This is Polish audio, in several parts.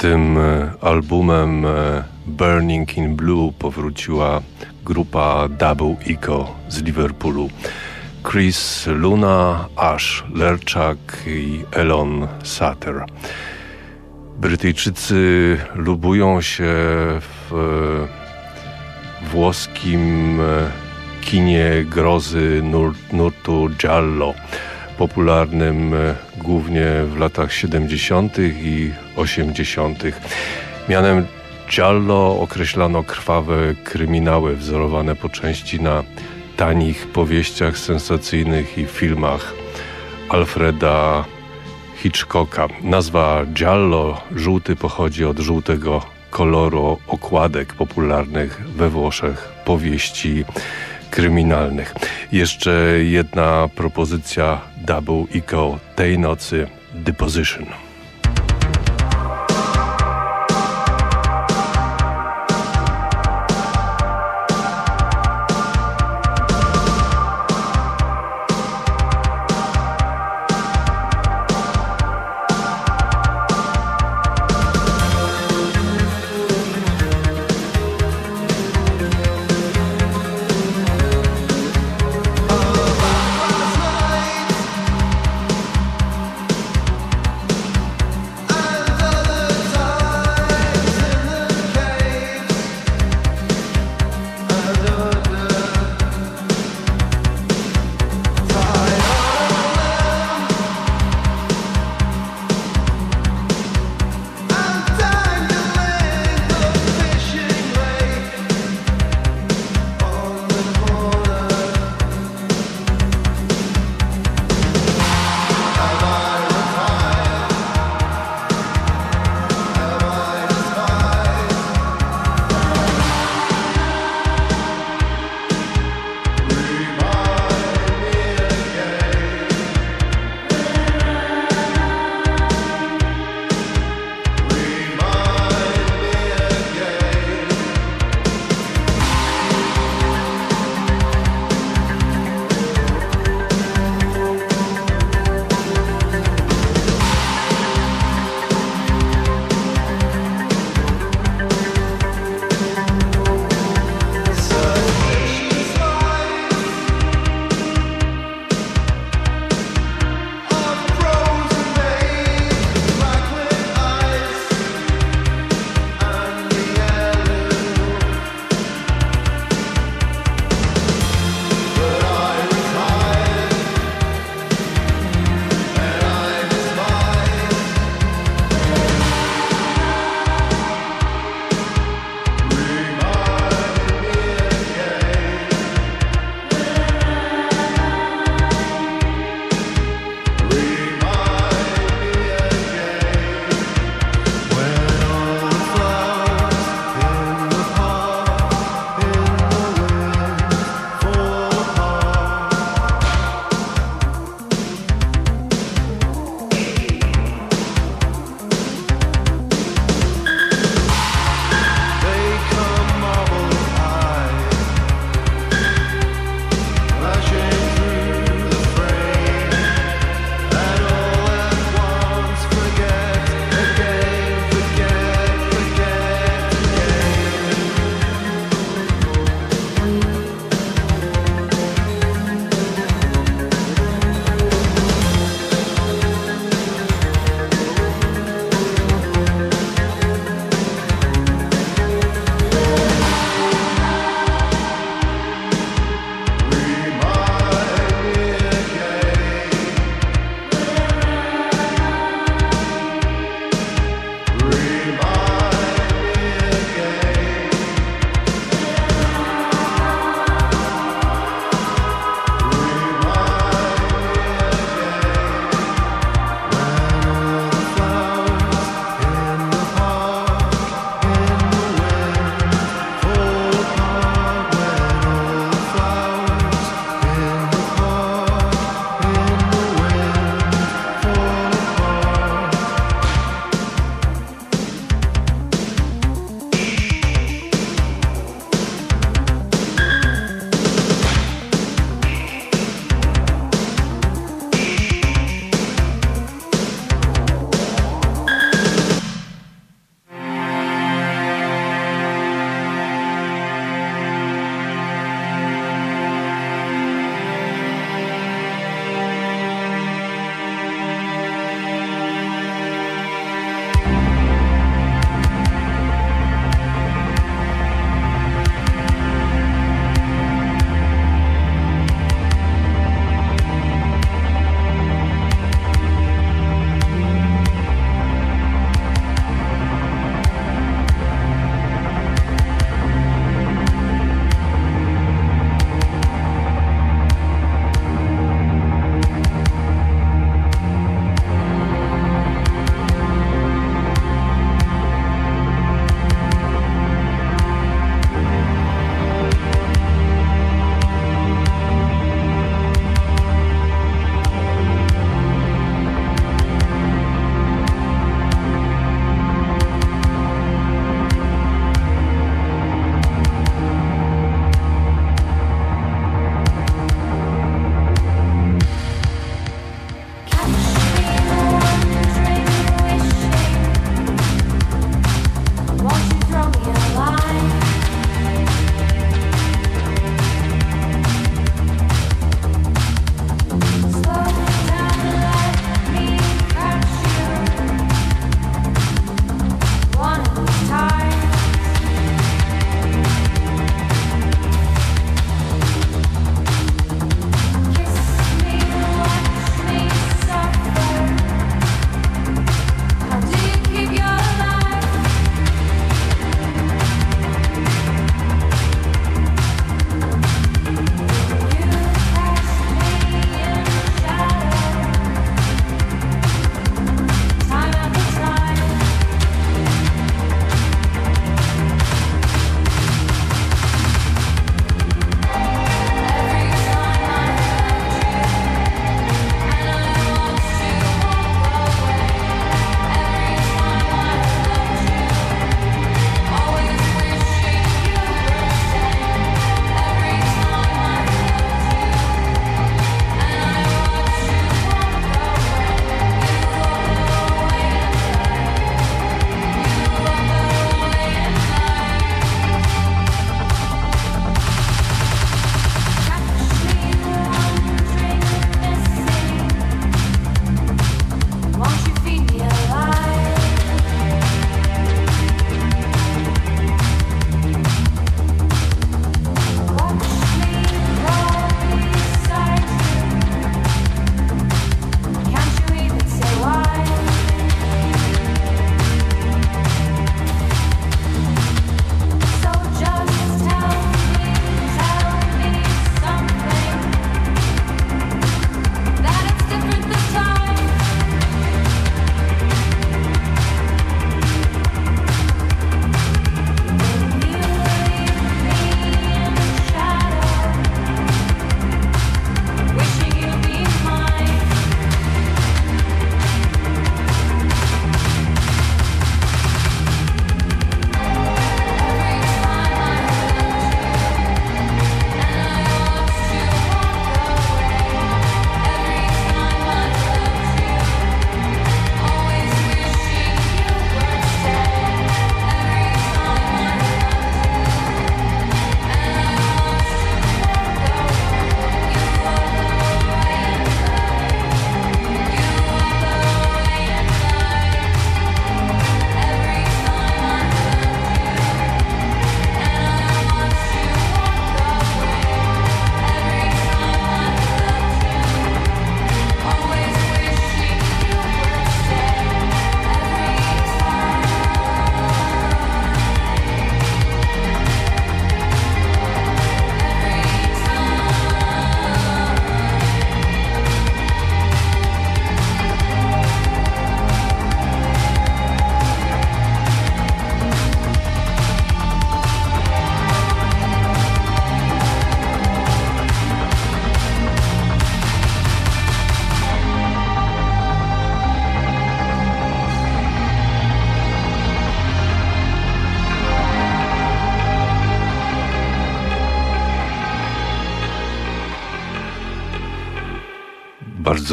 Czwartym e, albumem e, Burning in Blue powróciła grupa Double Eco z Liverpoolu. Chris Luna, Ash Lerczak i Elon Satter. Brytyjczycy lubują się w e, włoskim kinie grozy nur, nurtu Giallo popularnym głównie w latach 70. i 80. Mianem Giallo określano krwawe kryminały wzorowane po części na tanich powieściach sensacyjnych i filmach Alfreda Hitchcocka. Nazwa Giallo, żółty, pochodzi od żółtego koloru okładek popularnych we Włoszech powieści kryminalnych. Jeszcze jedna propozycja Double Eco tej nocy Deposition.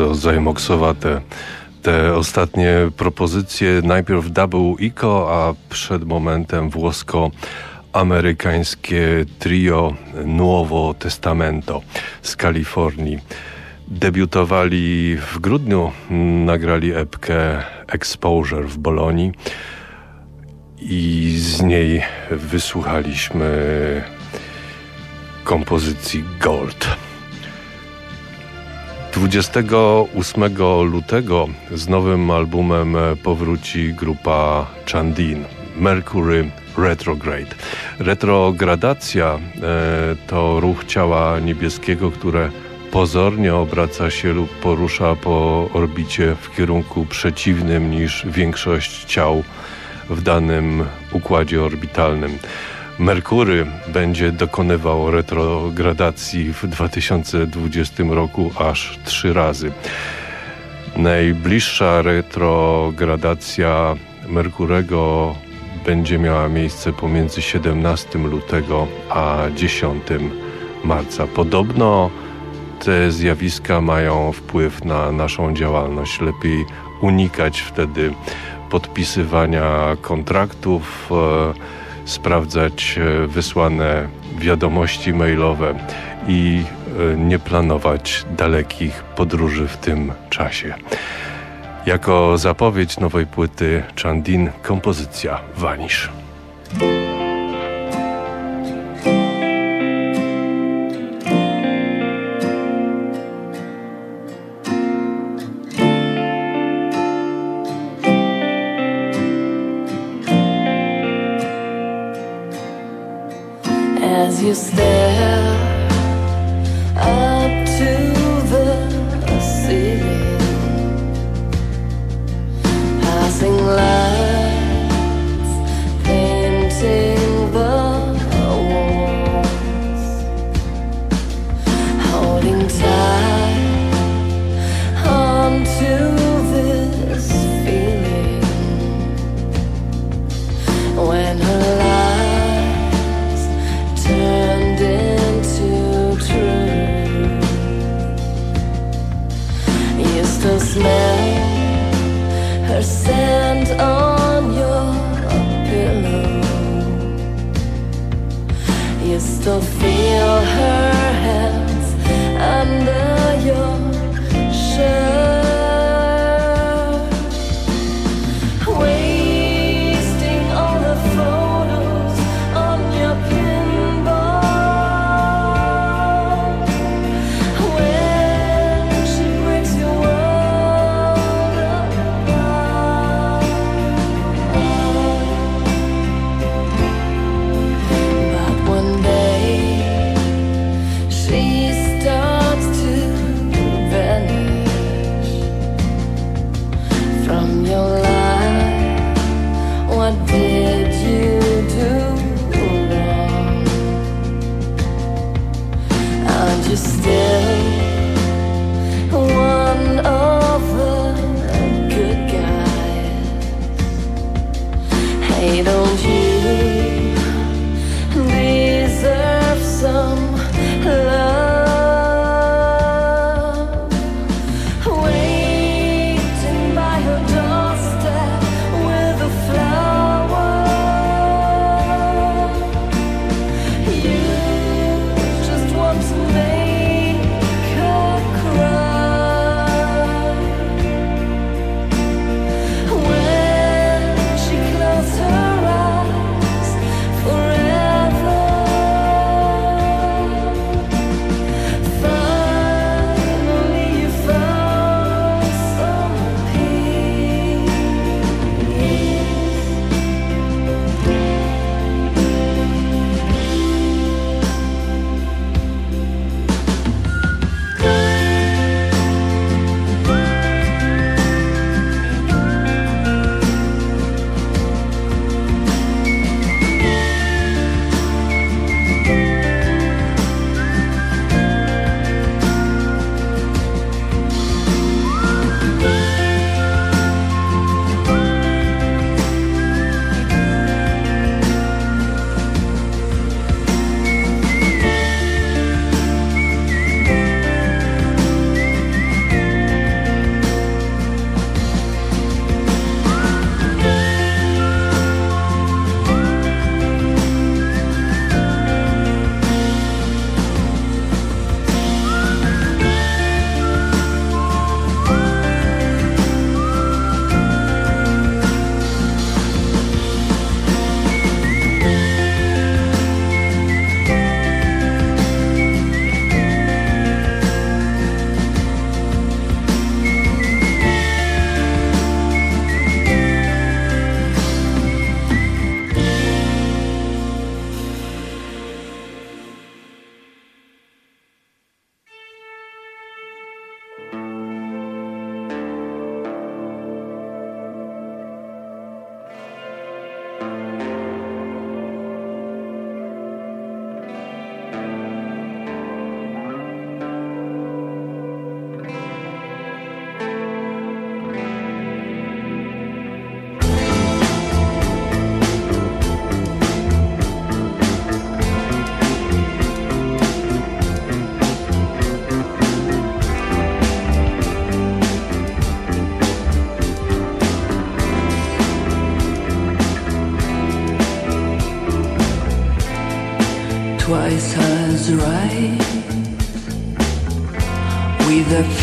Bardzo zajmoksowate te ostatnie propozycje. Najpierw Double Eco, a przed momentem włosko-amerykańskie trio Nuovo Testamento z Kalifornii. Debiutowali w grudniu, nagrali epkę Exposure w Bolonii i z niej wysłuchaliśmy kompozycji Gold. 28 lutego z nowym albumem powróci grupa Chandin Mercury Retrograde. Retrogradacja e, to ruch ciała niebieskiego, które pozornie obraca się lub porusza po orbicie w kierunku przeciwnym niż większość ciał w danym układzie orbitalnym. Merkury będzie dokonywał retrogradacji w 2020 roku aż trzy razy. Najbliższa retrogradacja Merkurego będzie miała miejsce pomiędzy 17 lutego a 10 marca. Podobno te zjawiska mają wpływ na naszą działalność. Lepiej unikać wtedy podpisywania kontraktów, e, sprawdzać e, wysłane wiadomości mailowe i e, nie planować dalekich podróży w tym czasie. Jako zapowiedź nowej płyty Chandin kompozycja Vanish.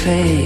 face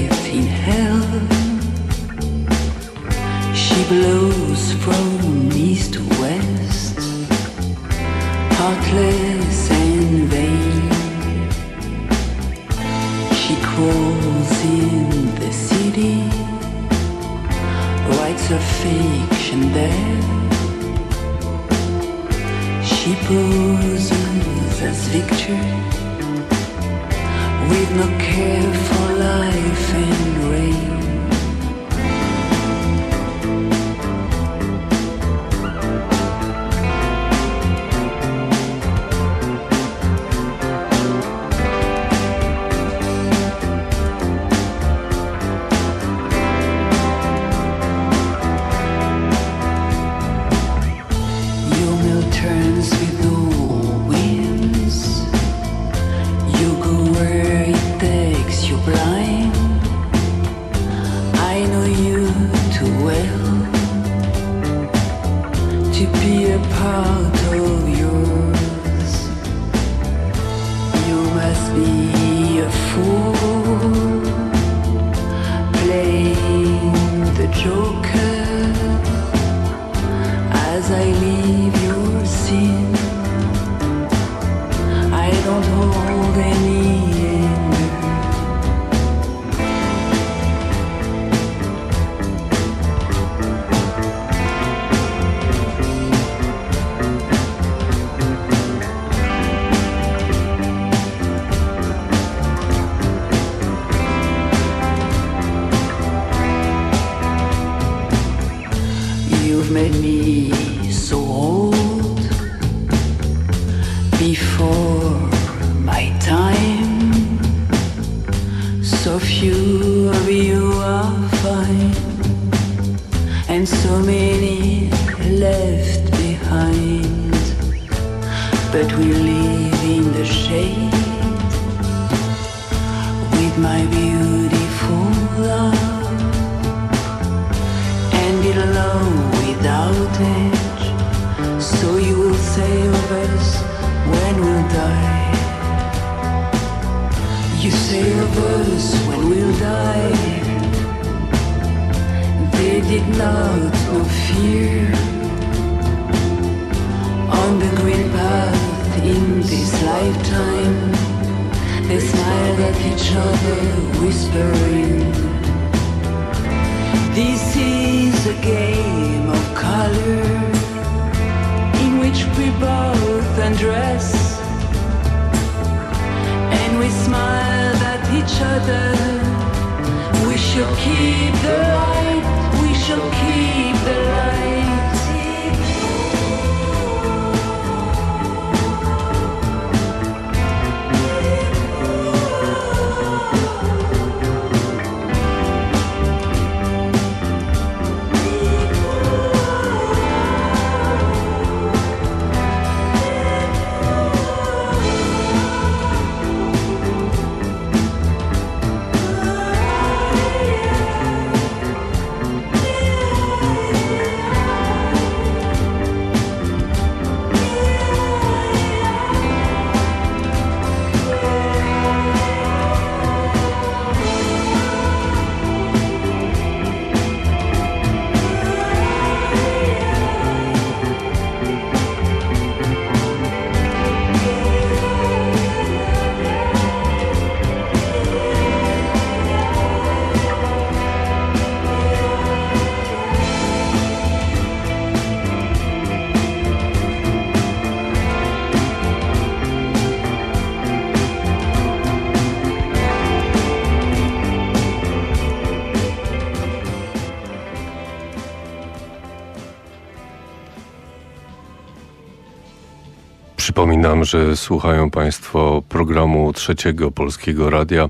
Przypominam, że słuchają Państwo programu Trzeciego Polskiego Radia,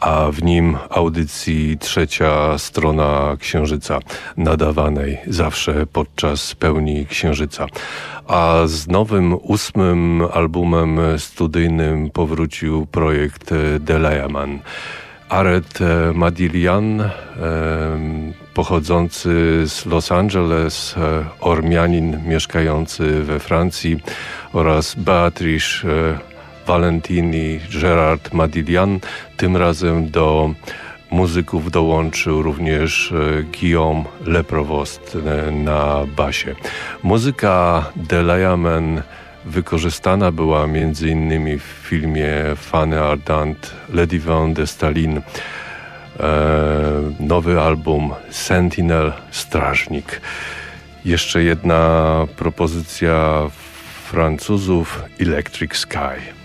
a w nim audycji Trzecia Strona Księżyca, nadawanej zawsze podczas pełni Księżyca. A z nowym ósmym albumem studyjnym powrócił projekt Delayaman. Aret Madilian, pochodzący z Los Angeles, Ormianin mieszkający we Francji, oraz Beatrice Valentin i Gerard Madilian. Tym razem do muzyków dołączył również e, Guillaume Leprovost e, na basie. Muzyka Delayamen wykorzystana była m.in. w filmie Fanny Ardant, Lady Van de Stalin, nowy album Sentinel Strażnik. Jeszcze jedna propozycja Francuzów Electric Sky.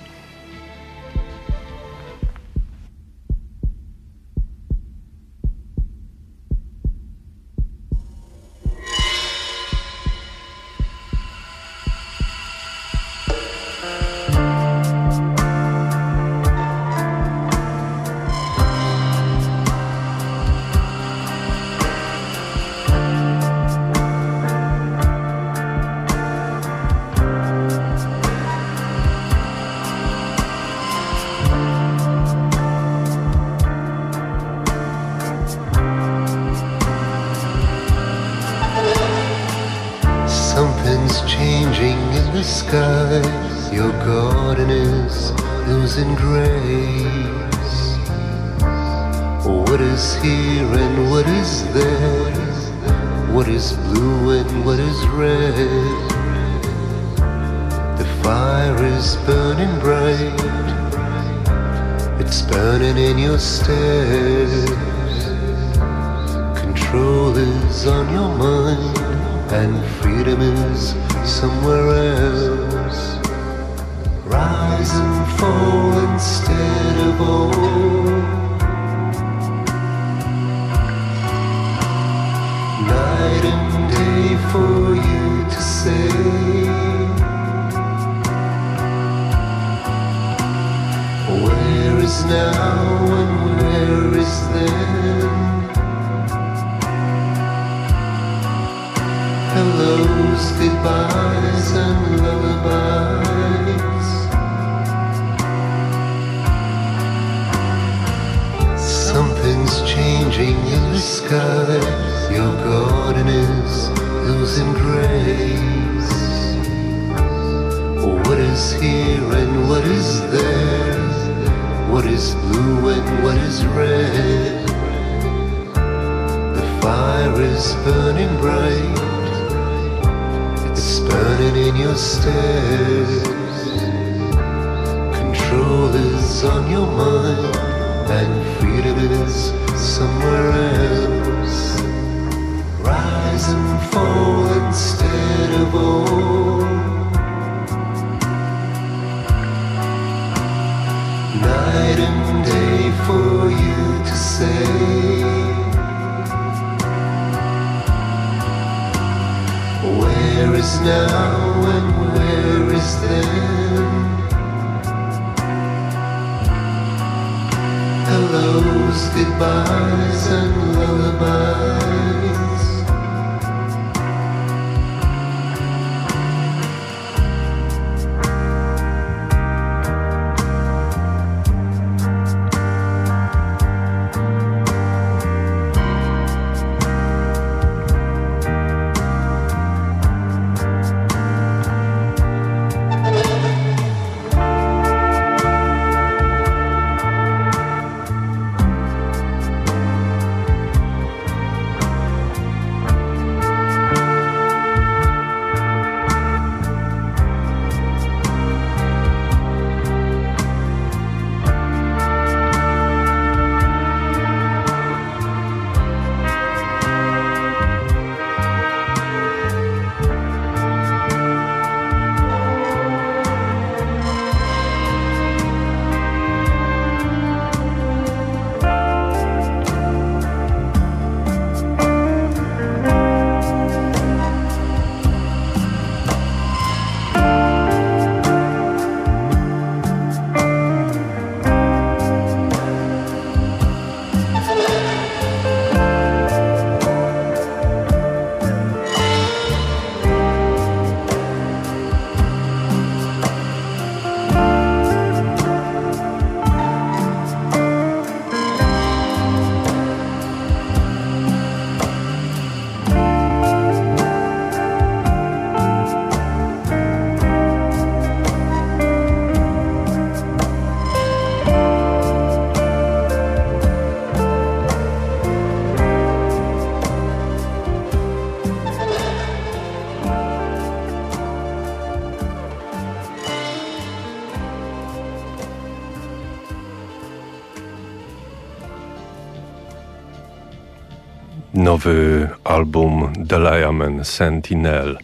Nowy album Deliamen Sentinel.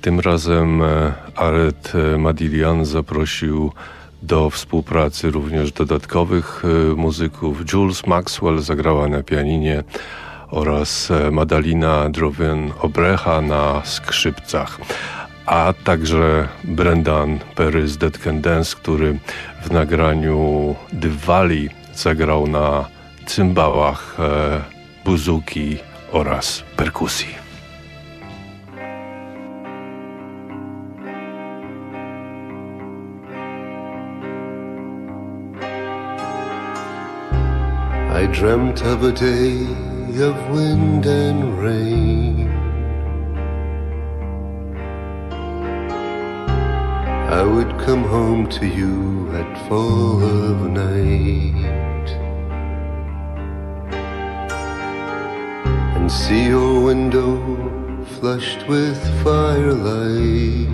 Tym razem e, Aret Madilian zaprosił do współpracy również dodatkowych e, muzyków. Jules Maxwell zagrała na pianinie oraz e, Madalina Drowen Obrecha na skrzypcach a także Brendan Perry Dead Can Dance, który w nagraniu Dywali zagrał na cymbałach, e, buzuki oraz perkusji. I dreamt of a day of wind and rain. I would come home to you at fall of night and see your window flushed with firelight.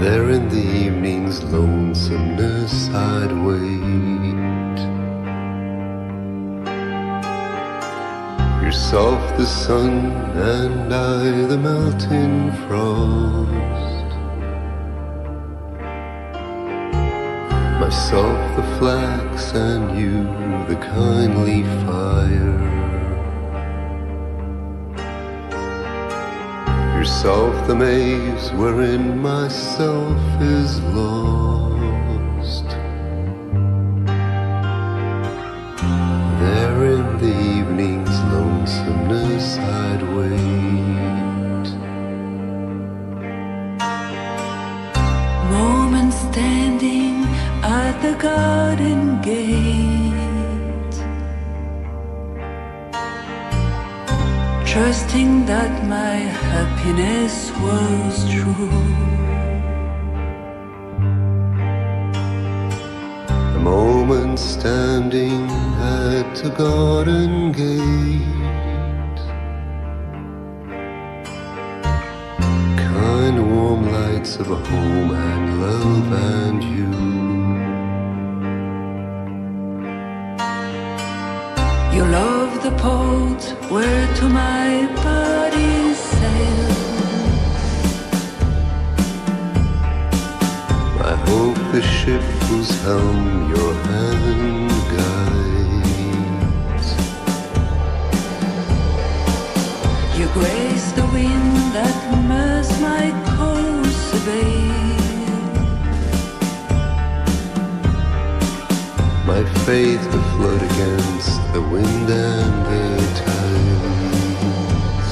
There in the evening's lonesomeness I'd wait. Yourself the sun and I the melting frost. Myself the flax and you the kindly fire. yourself the maze wherein myself is lost. Happiness was true. A moment standing at the garden gate. Kind warm lights of a home and love and you. You love the port where to my body the ship whose helm your hand guides. You grace the wind that murs my course abate. My faith to float against the wind and the tides.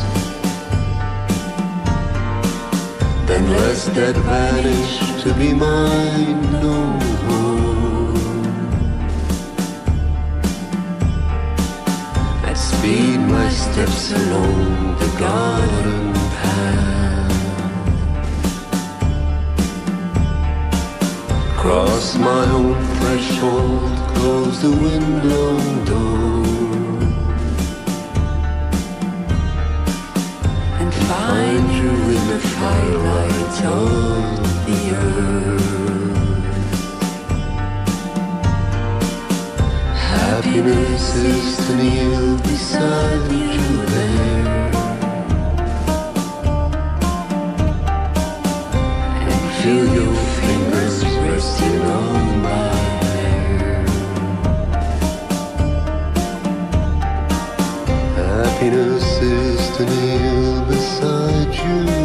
Then lest that vanish to be mine no more. I'd speed my steps along the garden path. Cross my own threshold, close the window door. and find you in the firelight earth. Happiness is to kneel beside you there and Feel your fingers resting on my hair. Happiness is to kneel beside you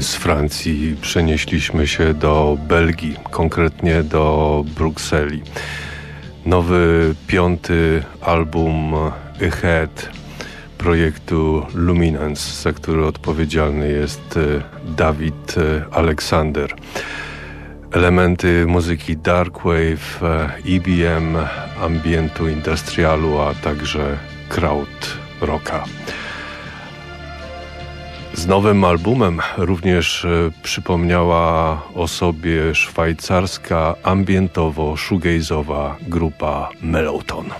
z Francji przenieśliśmy się do Belgii, konkretnie do Brukseli. Nowy piąty album Ahead projektu Luminance, za który odpowiedzialny jest e, Dawid e, Aleksander. Elementy muzyki darkwave, EBM, e ambientu industrialu, a także crowd rocka. Z nowym albumem również przypomniała o sobie szwajcarska ambientowo-shoegaze'owa grupa Mellowton.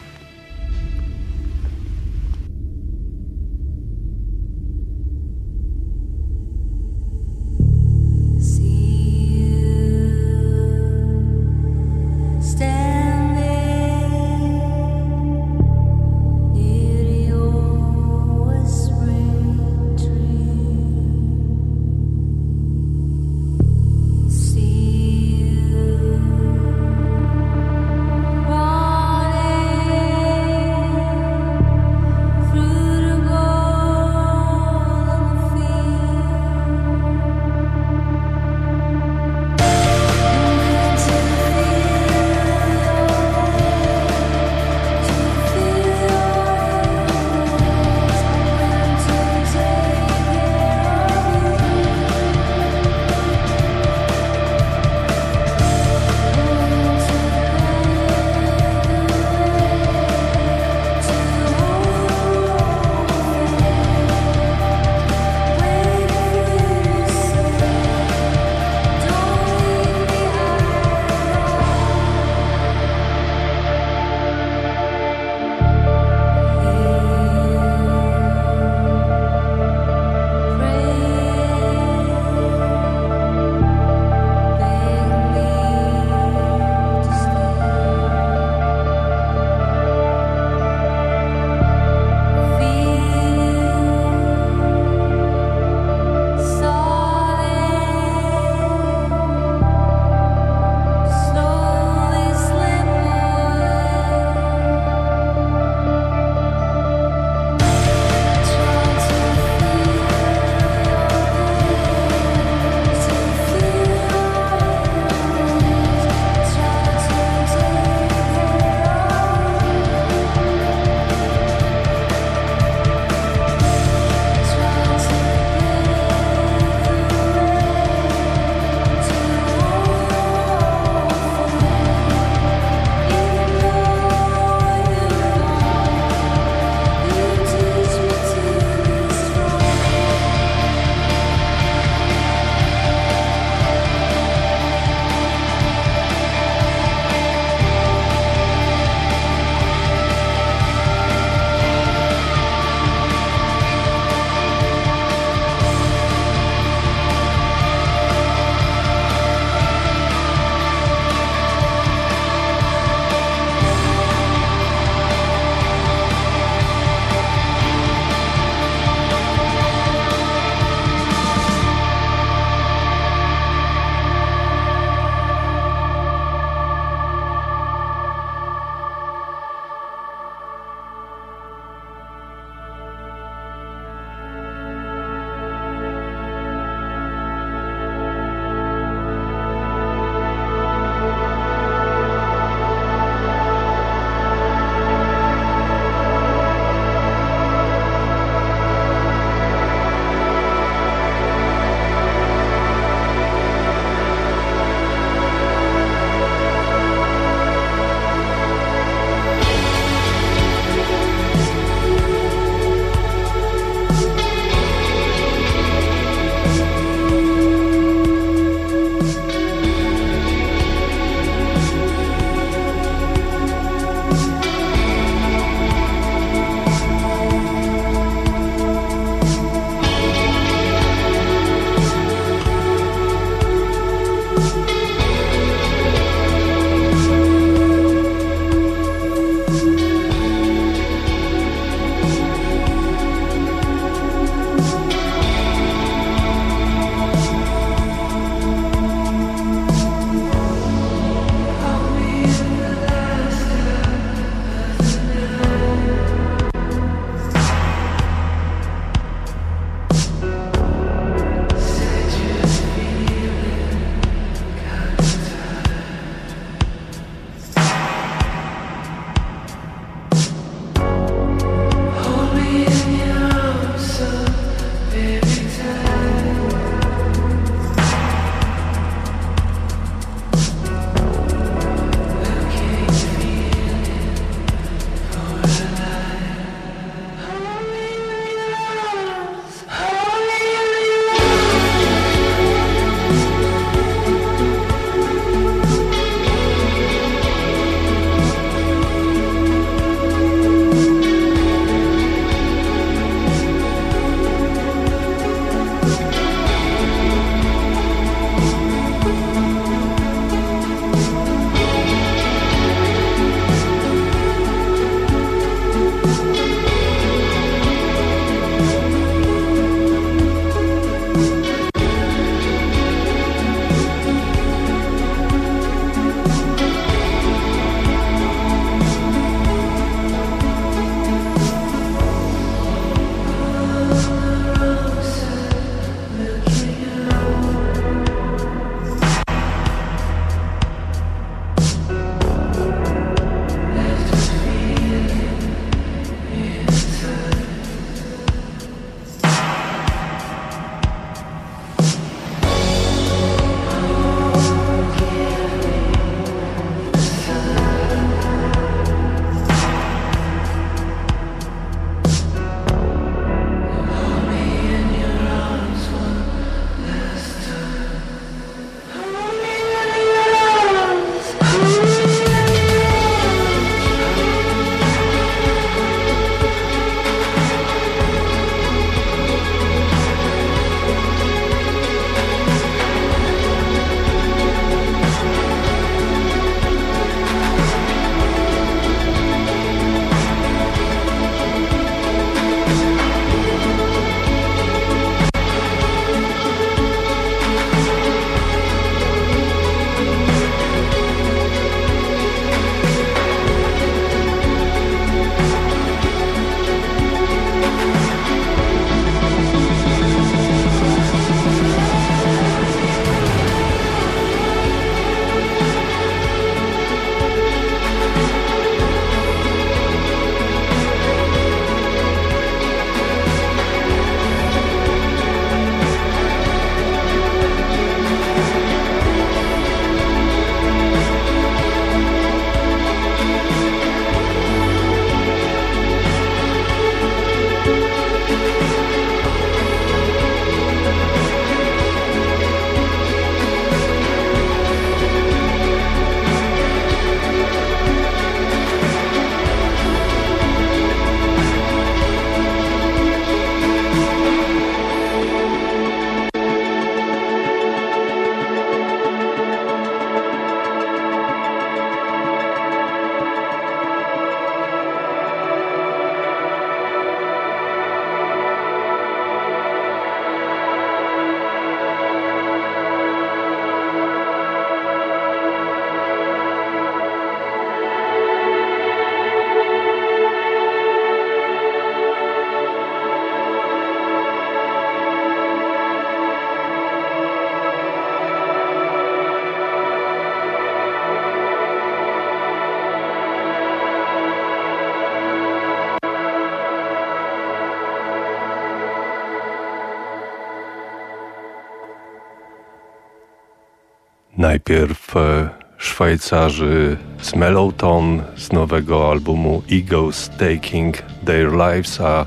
Najpierw e, Szwajcarzy z Mellowton z nowego albumu Egos Taking Their Lives, a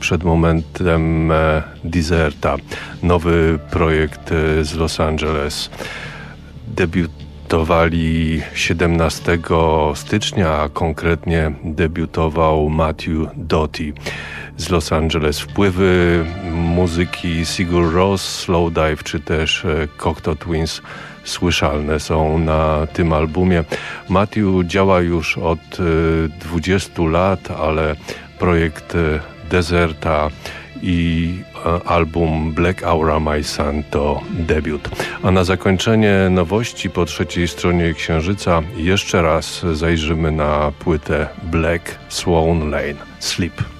przed momentem e, Deserta, nowy projekt e, z Los Angeles. Debiutowali 17 stycznia, a konkretnie debiutował Matthew Doty z Los Angeles. Wpływy muzyki Sigur Rós, Slowdive czy też Cocteau Twins słyszalne są na tym albumie. Matthew działa już od 20 y, lat, ale projekt y, Deserta i y, album Black Aura My Sun to debiut. A na zakończenie nowości po trzeciej stronie Księżyca jeszcze raz zajrzymy na płytę Black Swan Lane Sleep.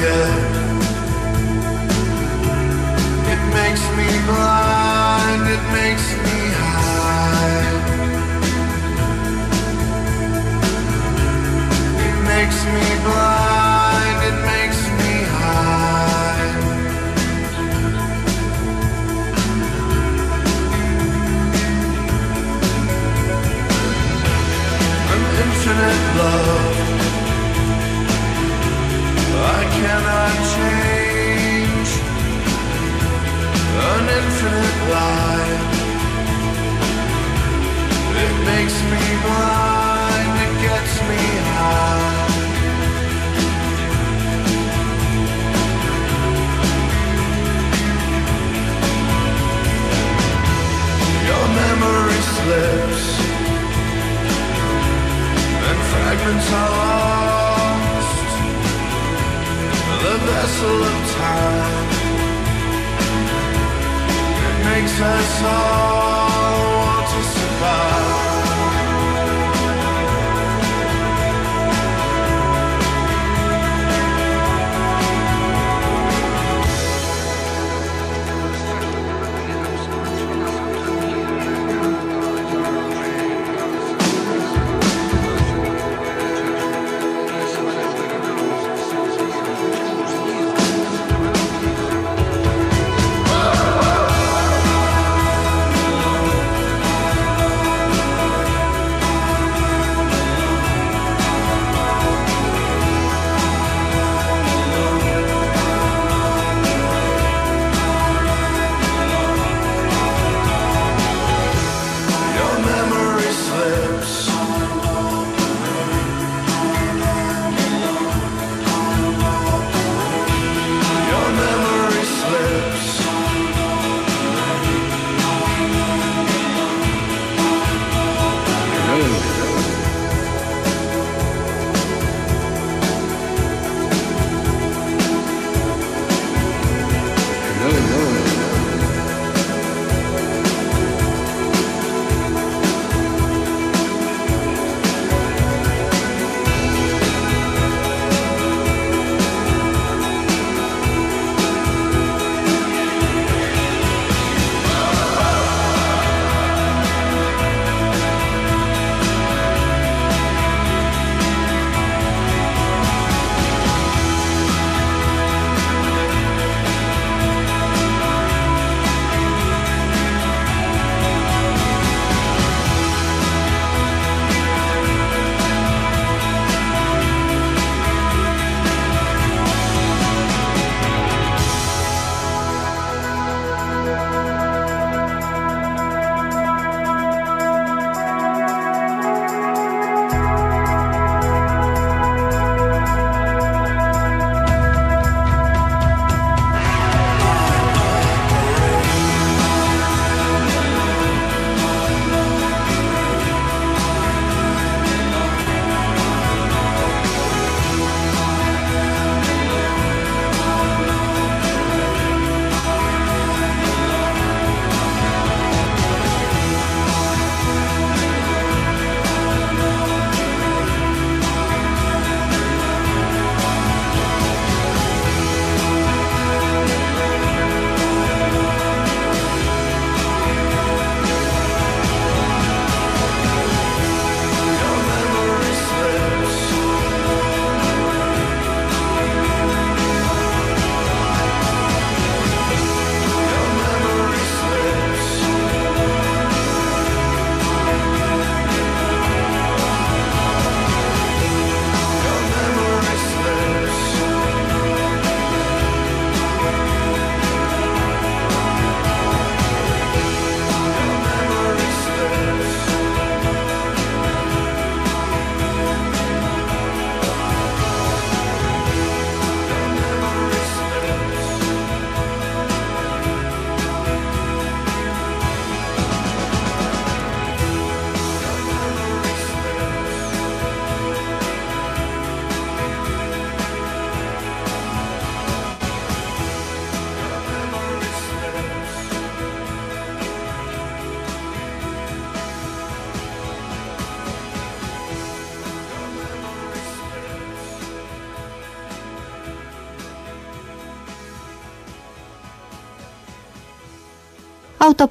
good. It makes me blind, it makes me high. It makes me blind, it makes me high. An infinite love. change, an infinite. It makes me blind, it gets me high. Your memory slips, and fragments are the vessel of time. It makes us all want to survive.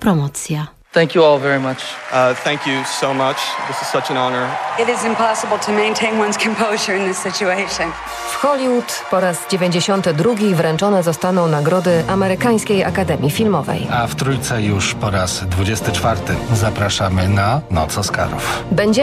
Autopromocja. Thank you all very much. Uh, thank you so much. This is such an honor. It is impossible to maintain one's composure in this situation. W Hollywood po raz 92 wręczone zostaną nagrody Amerykańskiej Akademii Filmowej. A w trójce już po raz 24 zapraszamy na Noc Oscarów. Będzie